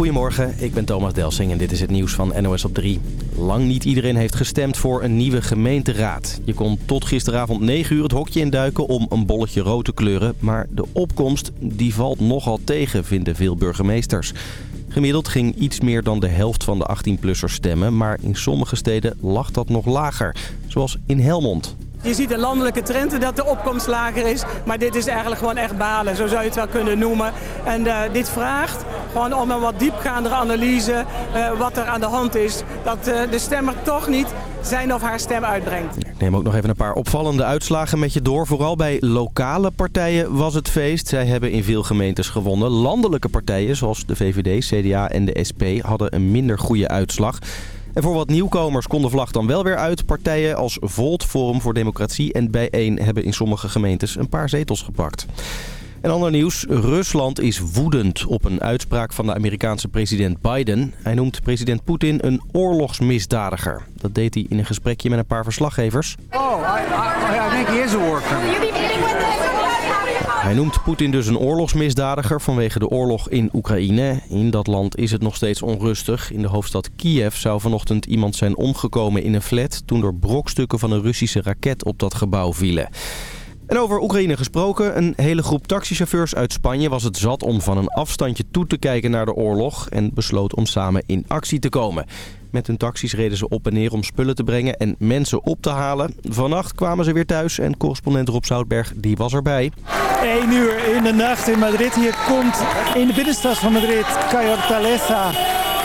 Goedemorgen, ik ben Thomas Delsing en dit is het nieuws van NOS op 3. Lang niet iedereen heeft gestemd voor een nieuwe gemeenteraad. Je kon tot gisteravond 9 uur het hokje induiken om een bolletje rood te kleuren. Maar de opkomst die valt nogal tegen, vinden veel burgemeesters. Gemiddeld ging iets meer dan de helft van de 18-plussers stemmen. Maar in sommige steden lag dat nog lager, zoals in Helmond. Je ziet een landelijke trend dat de opkomst lager is. Maar dit is eigenlijk gewoon echt balen, zo zou je het wel kunnen noemen. En uh, dit vraagt gewoon om een wat diepgaandere analyse uh, wat er aan de hand is. Dat uh, de stemmer toch niet zijn of haar stem uitbrengt. Ik neem ook nog even een paar opvallende uitslagen met je door. Vooral bij lokale partijen was het feest. Zij hebben in veel gemeentes gewonnen. Landelijke partijen zoals de VVD, CDA en de SP hadden een minder goede uitslag. En voor wat nieuwkomers kon de vlag dan wel weer uit. Partijen als Volt, Forum voor Democratie en Bijeen hebben in sommige gemeentes een paar zetels gepakt. En ander nieuws. Rusland is woedend op een uitspraak van de Amerikaanse president Biden. Hij noemt president Poetin een oorlogsmisdadiger. Dat deed hij in een gesprekje met een paar verslaggevers. Oh, I, I, I think he is a war Hij noemt Poetin dus een oorlogsmisdadiger vanwege de oorlog in Oekraïne. In dat land is het nog steeds onrustig. In de hoofdstad Kiev zou vanochtend iemand zijn omgekomen in een flat... toen er brokstukken van een Russische raket op dat gebouw vielen. En over Oekraïne gesproken, een hele groep taxichauffeurs uit Spanje was het zat om van een afstandje toe te kijken naar de oorlog en besloot om samen in actie te komen. Met hun taxis reden ze op en neer om spullen te brengen en mensen op te halen. Vannacht kwamen ze weer thuis en correspondent Rob Zoutberg die was erbij. 1 uur in de nacht in Madrid. Hier komt in de binnenstad van Madrid, Cayortaleza,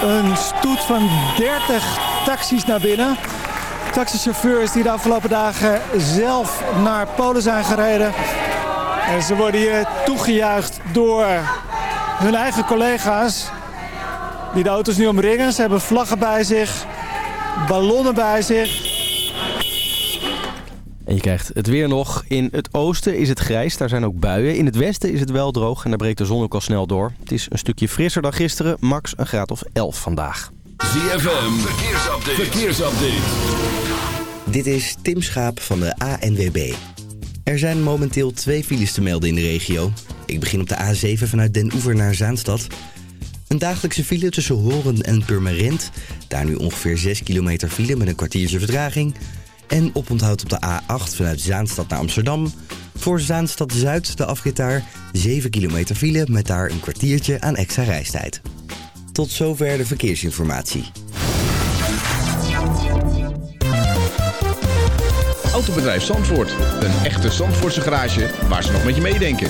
een stoet van 30 taxis naar binnen taxichauffeurs die de afgelopen dagen zelf naar Polen zijn gereden. En ze worden hier toegejuicht door hun eigen collega's die de auto's nu omringen. Ze hebben vlaggen bij zich, ballonnen bij zich. En je krijgt het weer nog. In het oosten is het grijs, daar zijn ook buien. In het westen is het wel droog en daar breekt de zon ook al snel door. Het is een stukje frisser dan gisteren, max een graad of 11 vandaag. ZFM, verkeersupdate. verkeersupdate. Dit is Tim Schaap van de ANWB. Er zijn momenteel twee files te melden in de regio. Ik begin op de A7 vanuit Den Oever naar Zaanstad. Een dagelijkse file tussen Horen en Purmerend. Daar nu ongeveer 6 kilometer file met een kwartiertje vertraging. En oponthoud op de A8 vanuit Zaanstad naar Amsterdam. Voor Zaanstad Zuid, de afrit daar, 7 kilometer file met daar een kwartiertje aan extra reistijd. Tot zover de verkeersinformatie. Autobedrijf Zandvoort. Een echte Zandvoortse garage waar ze nog met je meedenken.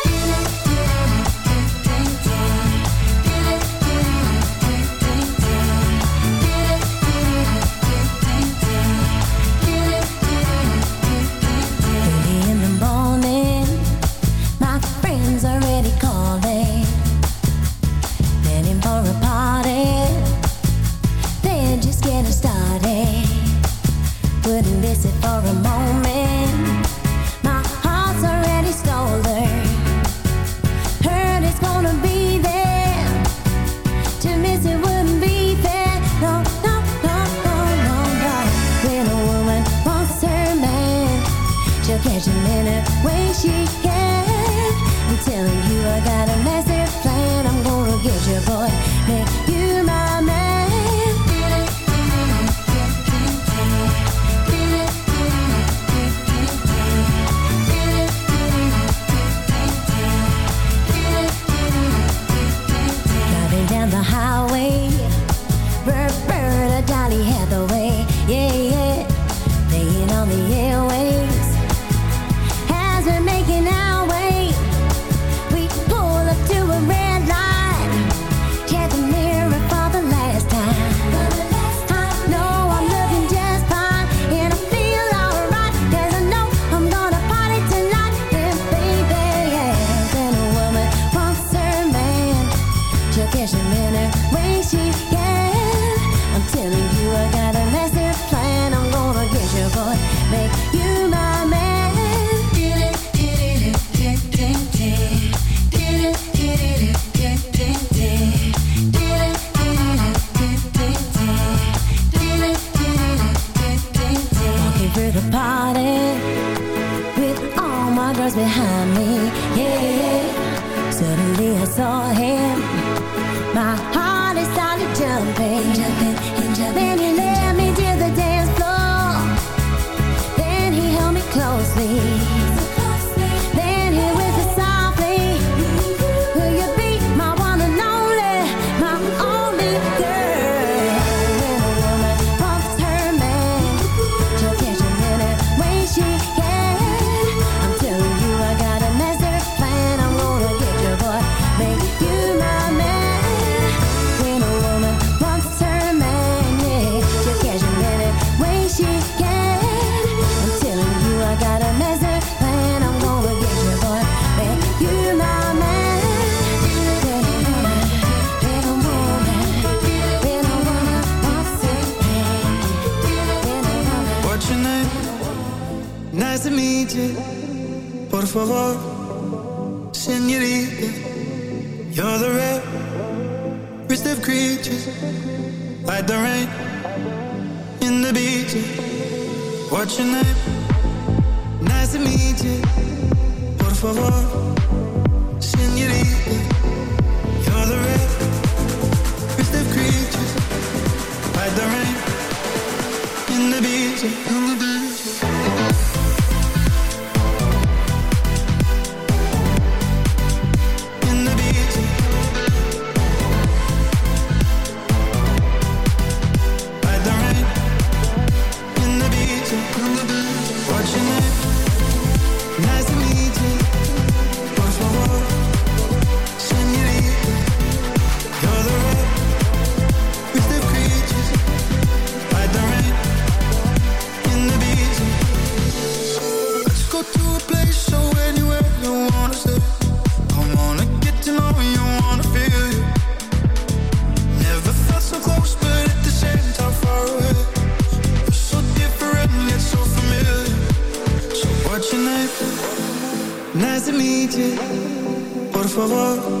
Por favor,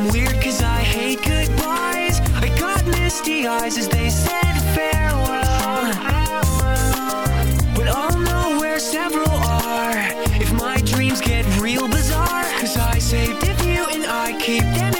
I'm weird cause I hate goodbyes. I got misty eyes as they said farewell. But I'll know where several are if my dreams get real bizarre. Cause I saved a few and I keep them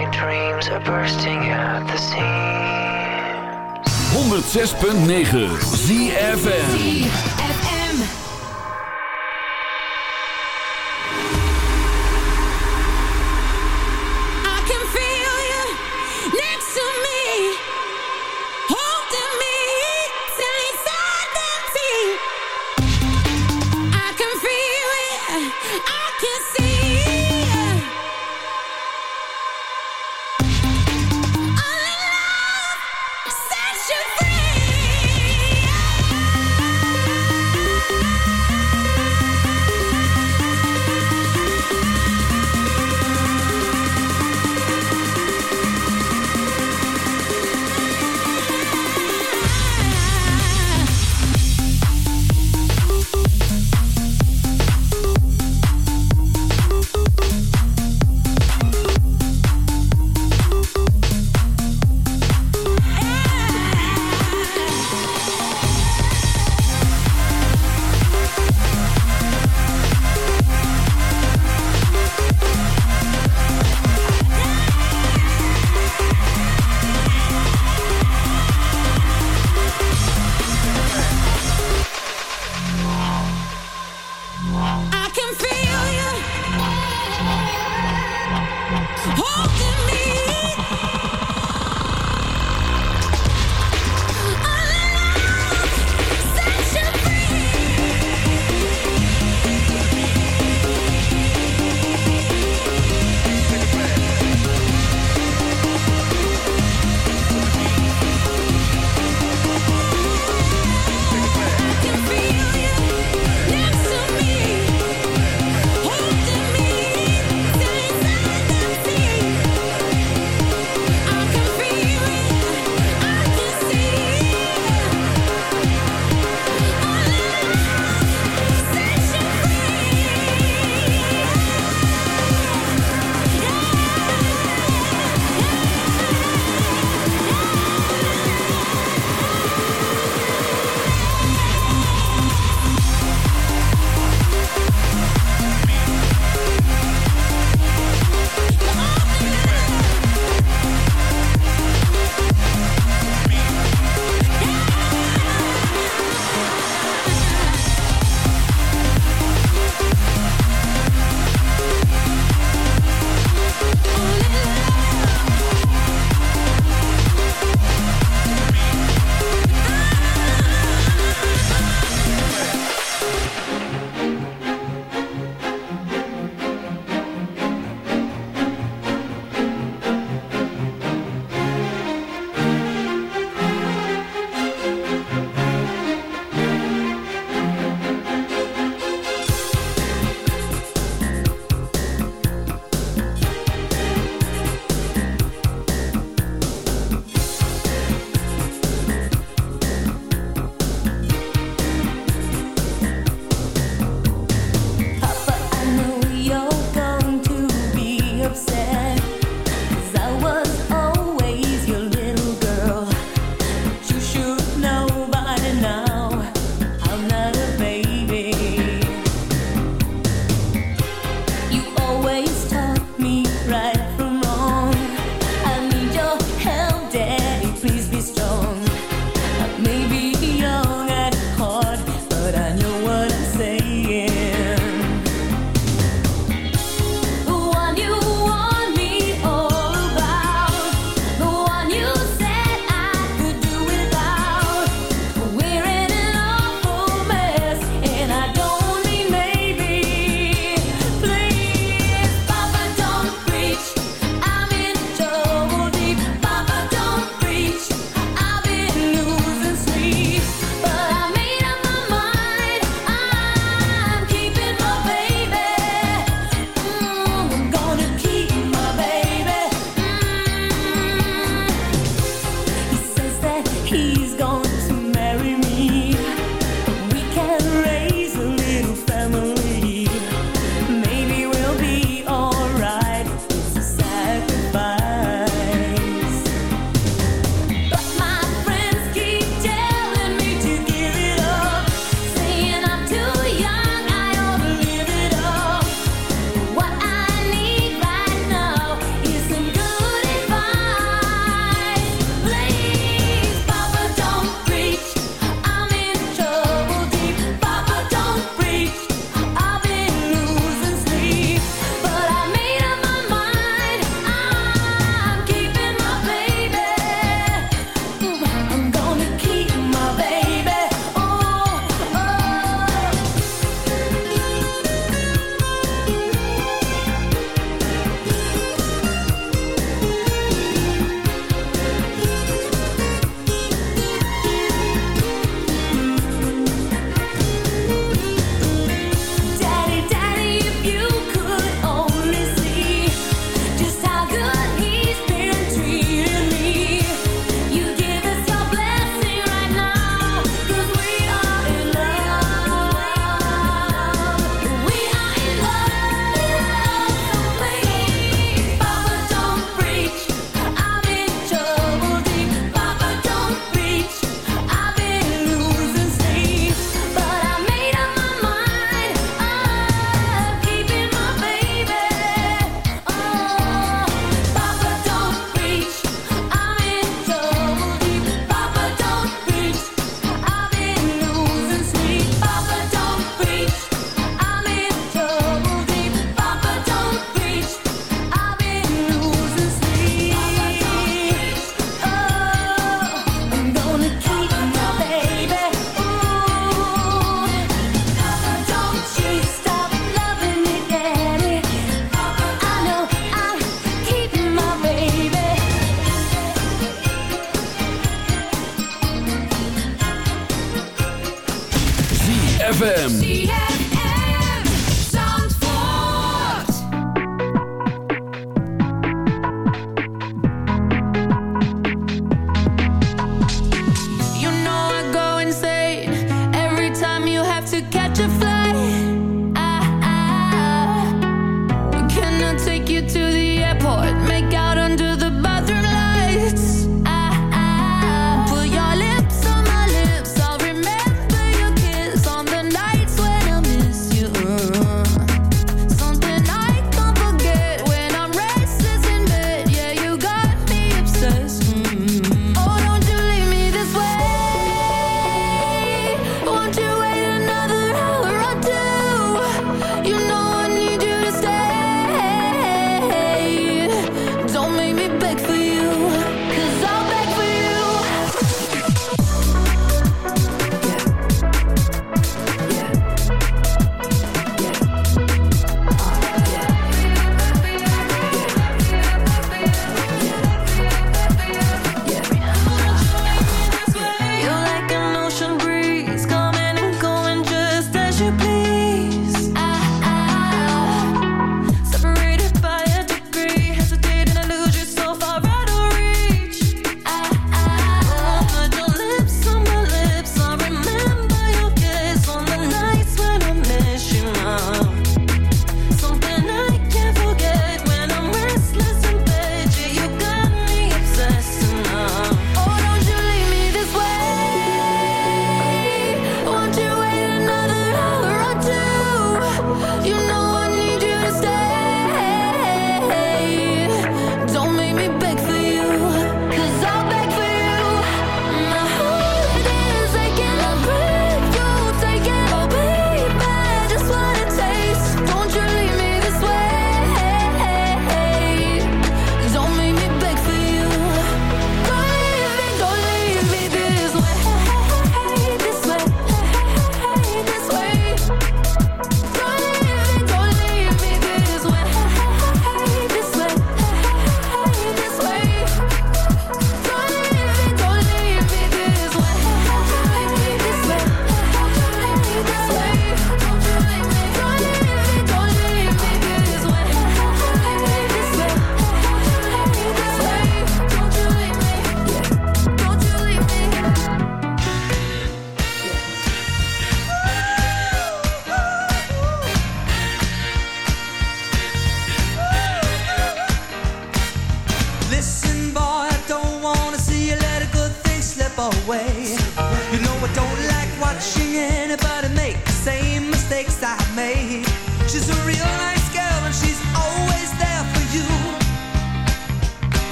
my dreams are bursting at the seams. 106.9 ZFM.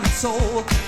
one soul.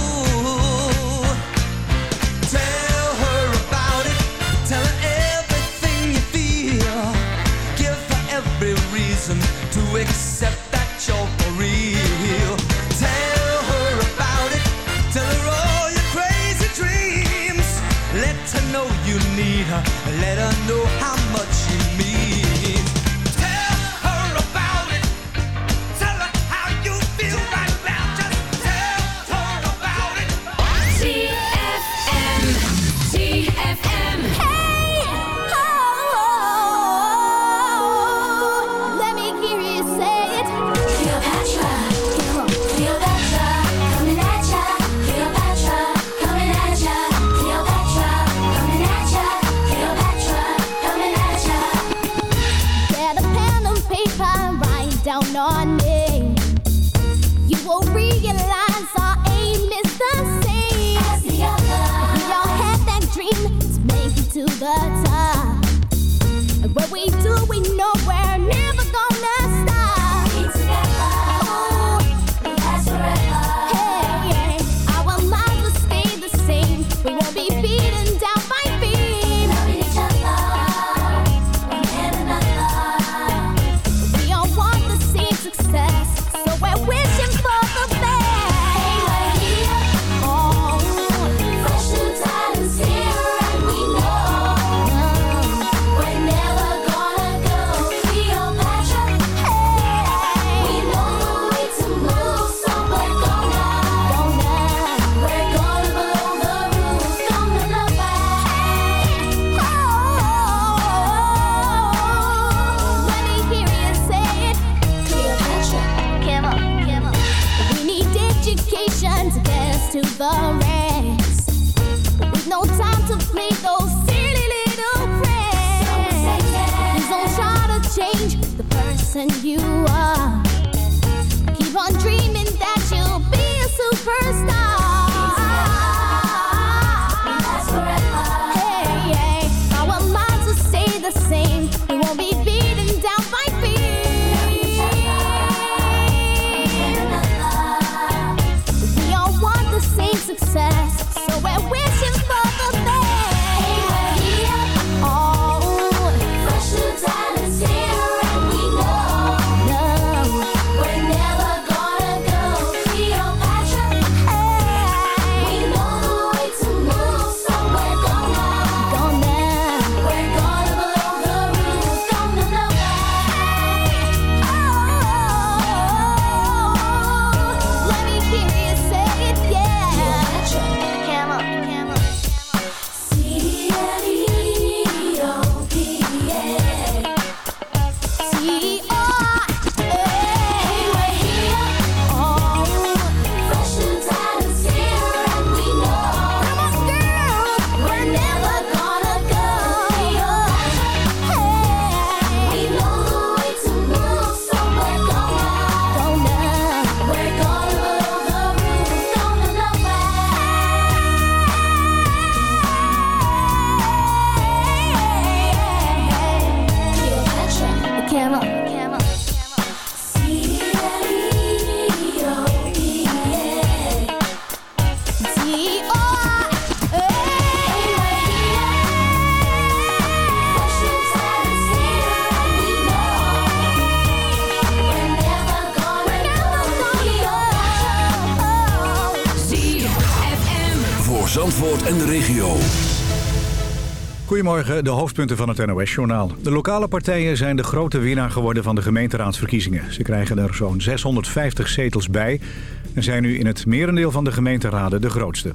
Goedemorgen, de hoofdpunten van het NOS-journaal. De lokale partijen zijn de grote winnaar geworden van de gemeenteraadsverkiezingen. Ze krijgen er zo'n 650 zetels bij... en zijn nu in het merendeel van de gemeenteraden de grootste.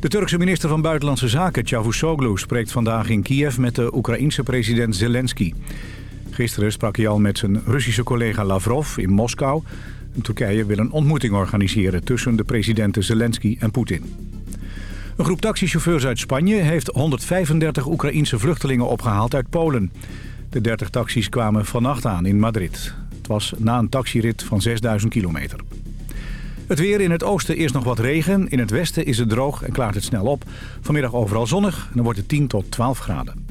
De Turkse minister van Buitenlandse Zaken, Cavusoglu... spreekt vandaag in Kiev met de Oekraïense president Zelensky. Gisteren sprak hij al met zijn Russische collega Lavrov in Moskou. Turkije wil een ontmoeting organiseren tussen de presidenten Zelensky en Poetin. Een groep taxichauffeurs uit Spanje heeft 135 Oekraïense vluchtelingen opgehaald uit Polen. De 30 taxis kwamen vannacht aan in Madrid. Het was na een taxirit van 6000 kilometer. Het weer in het oosten is nog wat regen. In het westen is het droog en klaart het snel op. Vanmiddag overal zonnig en dan wordt het 10 tot 12 graden.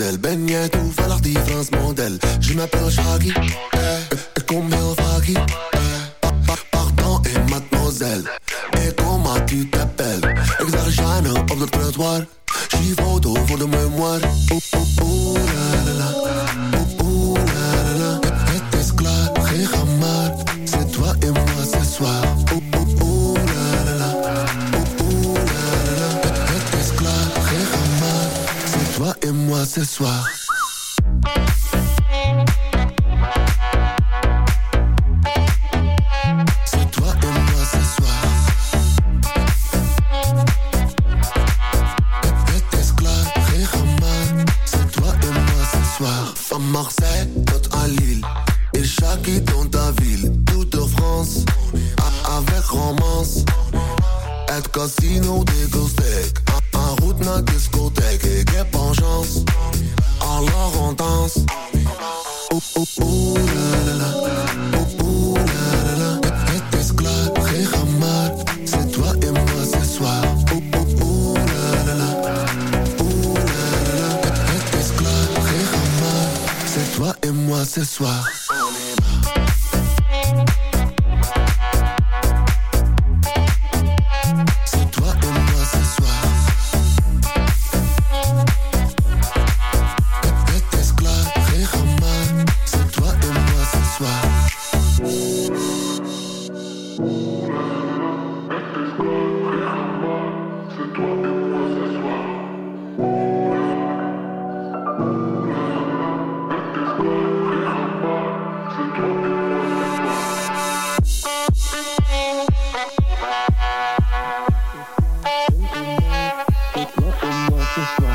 Ben jij toevallig die Frans model? Je m'appelle Shaggy, eh, ik kom heel vaak. Just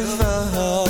river.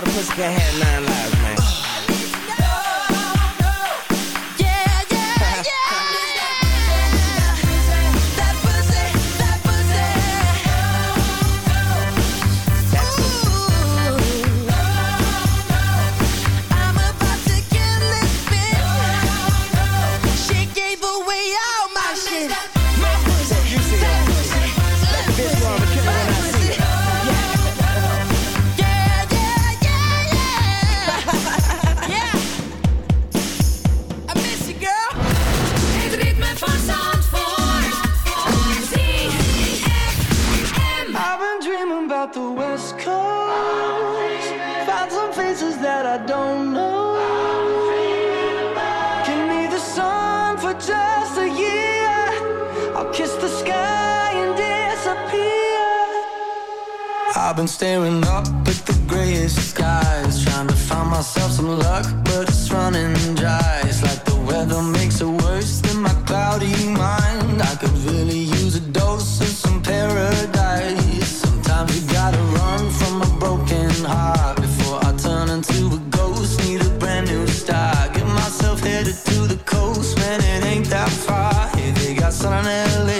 all the pussy can have nine lives. been staring up at the grayest skies Trying to find myself some luck, but it's running dry. It's like the weather makes it worse than my cloudy mind. I could really use a dose of some paradise. Sometimes you gotta run from a broken heart Before I turn into a ghost, need a brand new start. Get myself headed to the coast, man, it ain't that far. Hey, they got sun in L.A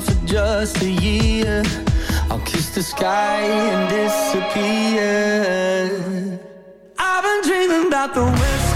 for just a year. I'll kiss the sky and disappear. I've been dreaming about the west.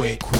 won't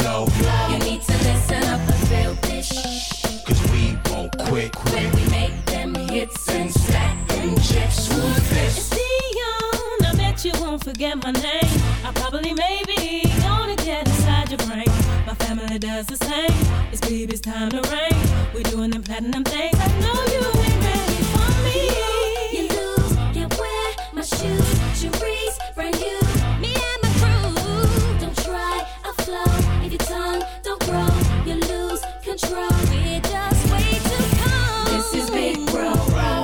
You need to listen up and feel this. Cause we won't quit. When we make them hits and stack them chips. Who's It's this? Dion, I bet you won't forget my name. I probably maybe gonna get inside your brain. My family does the same. It's baby's time to reign. We're doing them platinum things. I know you ain't ready for me. You lose, can't wear my shoes. Cherise, brand new. Your tongue don't grow, you lose control. We're just way too cold. This is Big Bro,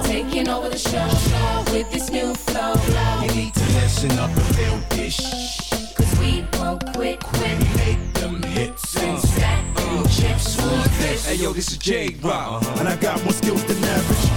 taking over the show with this new flow. You need to listen up and feel this. Cause we won't quit. When we make them hits and stack them chips. Who's this? Hey yo, this is J Rock, and I got more skills than average.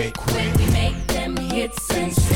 won't. When we make them hits and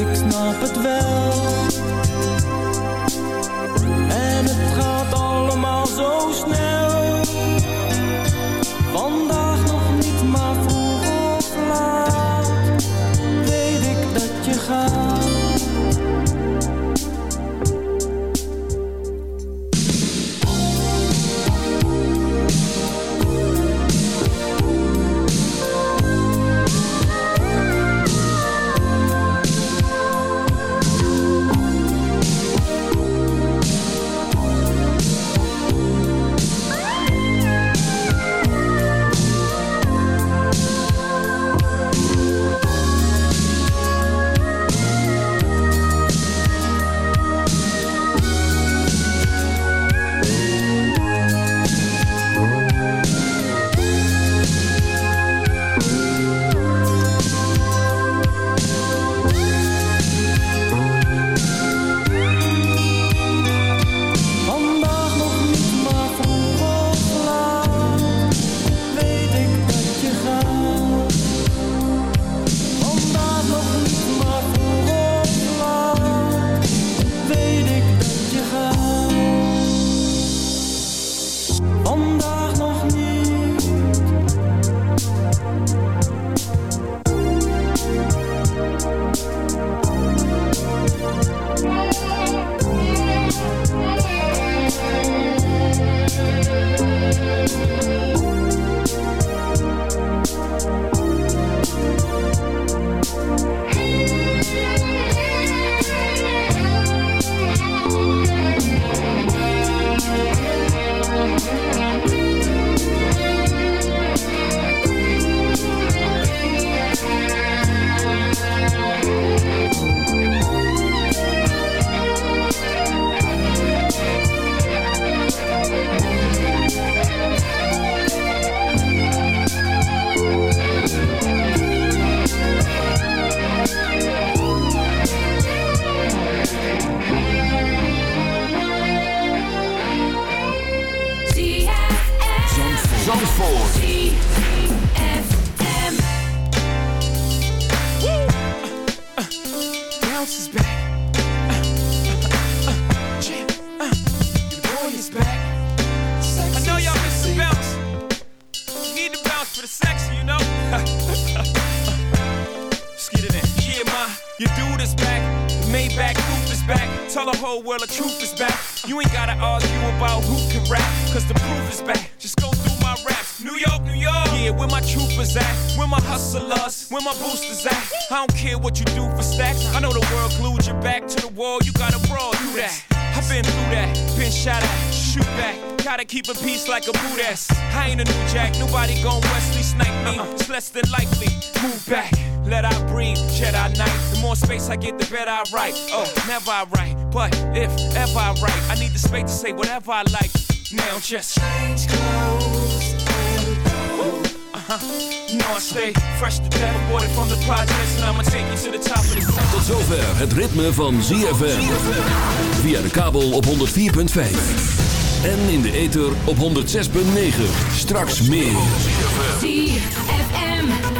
ik snap het wel. write, oh, never I write. But if ever I write, I need the space to say whatever I like. Now just change clothes You uh-huh. know I stay fresh to from the and take you to the top of the. Tot zover het ritme van ZFM. Via de kabel op 104.5. En in de ether op 106.9. Straks meer.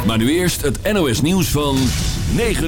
Maar nu eerst het NOS nieuws van 9 uur.